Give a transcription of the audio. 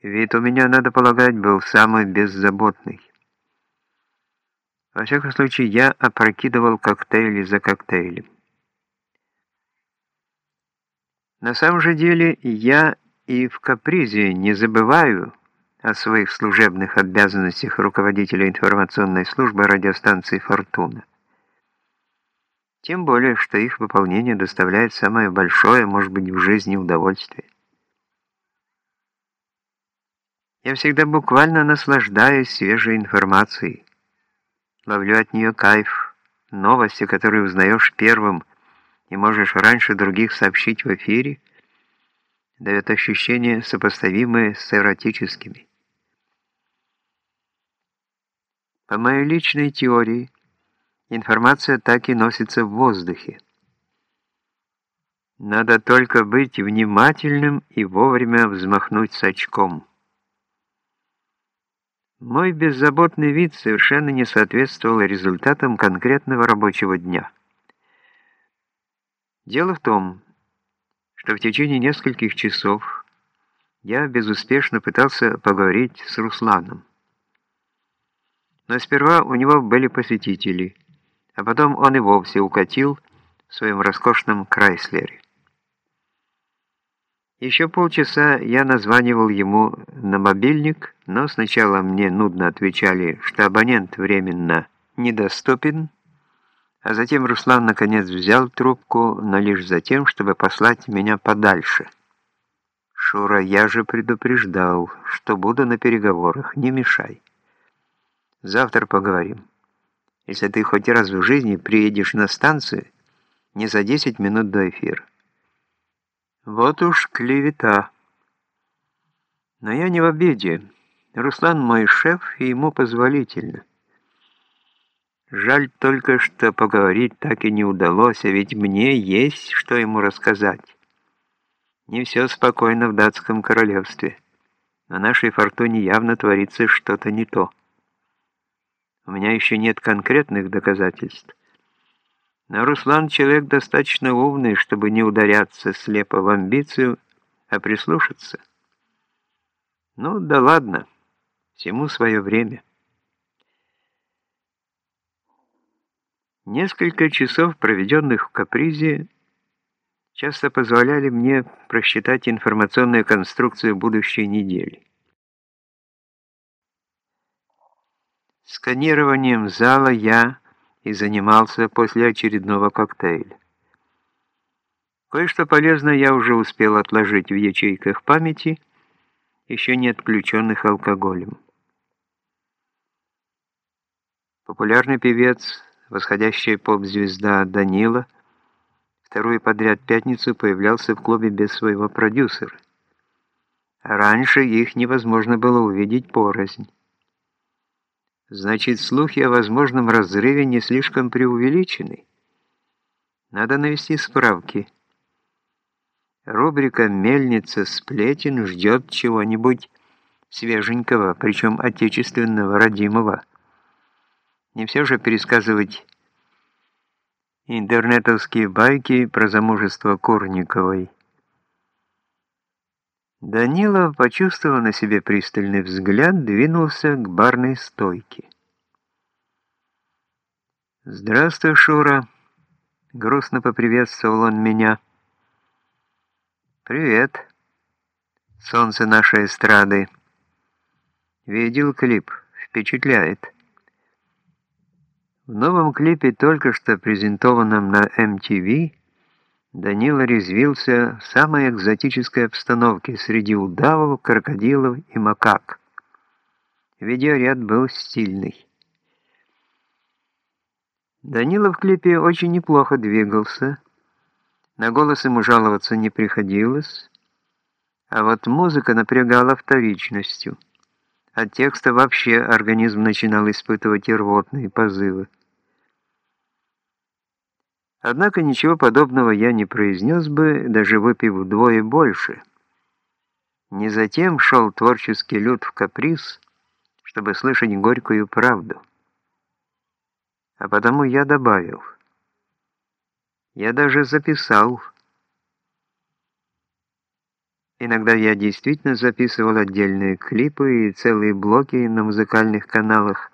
Вид у меня, надо полагать, был самый беззаботный. Во всяком случае, я опрокидывал коктейли за коктейлем. На самом же деле, я и в капризе не забываю о своих служебных обязанностях руководителя информационной службы радиостанции «Фортуна». Тем более, что их выполнение доставляет самое большое, может быть, в жизни удовольствие. Я всегда буквально наслаждаюсь свежей информацией. Ловлю от нее кайф. Новости, которые узнаешь первым и можешь раньше других сообщить в эфире, дают ощущения, сопоставимые с эротическими. По моей личной теории, информация так и носится в воздухе. Надо только быть внимательным и вовремя взмахнуть очком. Мой беззаботный вид совершенно не соответствовал результатам конкретного рабочего дня. Дело в том, что в течение нескольких часов я безуспешно пытался поговорить с Русланом. Но сперва у него были посетители, а потом он и вовсе укатил в своем роскошном Крайслере. Еще полчаса я названивал ему на мобильник, но сначала мне нудно отвечали, что абонент временно недоступен, а затем Руслан наконец взял трубку, но лишь за тем, чтобы послать меня подальше. «Шура, я же предупреждал, что буду на переговорах, не мешай. Завтра поговорим. Если ты хоть раз в жизни приедешь на станцию, не за 10 минут до эфира». Вот уж клевета. Но я не в обиде. Руслан мой шеф, и ему позволительно. Жаль только, что поговорить так и не удалось, а ведь мне есть что ему рассказать. Не все спокойно в датском королевстве. На нашей фортуне явно творится что-то не то. У меня еще нет конкретных доказательств. Но Руслан человек достаточно умный, чтобы не ударяться слепо в амбицию, а прислушаться. Ну да ладно, всему свое время. Несколько часов, проведенных в капризе, часто позволяли мне просчитать информационную конструкцию будущей недели. Сканированием зала я и занимался после очередного коктейля. Кое-что полезное я уже успел отложить в ячейках памяти, еще не отключенных алкоголем. Популярный певец, восходящая поп-звезда Данила, вторую подряд пятницу появлялся в клубе без своего продюсера. Раньше их невозможно было увидеть порознь. Значит, слухи о возможном разрыве не слишком преувеличены. Надо навести справки. Рубрика «Мельница сплетен» ждет чего-нибудь свеженького, причем отечественного, родимого. Не все же пересказывать интернетовские байки про замужество Курниковой. Данила, почувствовав на себе пристальный взгляд, двинулся к барной стойке. «Здравствуй, Шура!» — грустно поприветствовал он меня. «Привет, солнце нашей эстрады!» Видел клип, впечатляет. В новом клипе, только что презентованном на MTV, Данила резвился в самой экзотической обстановке среди удавов, крокодилов и макак. Видеоряд был стильный. Данила в клипе очень неплохо двигался, на голос ему жаловаться не приходилось, а вот музыка напрягала вторичностью. От текста вообще организм начинал испытывать рвотные позывы. Однако ничего подобного я не произнес бы, даже выпив вдвое больше. Не затем шел творческий люд в каприз, чтобы слышать горькую правду. А потому я добавил. Я даже записал. Иногда я действительно записывал отдельные клипы и целые блоки на музыкальных каналах,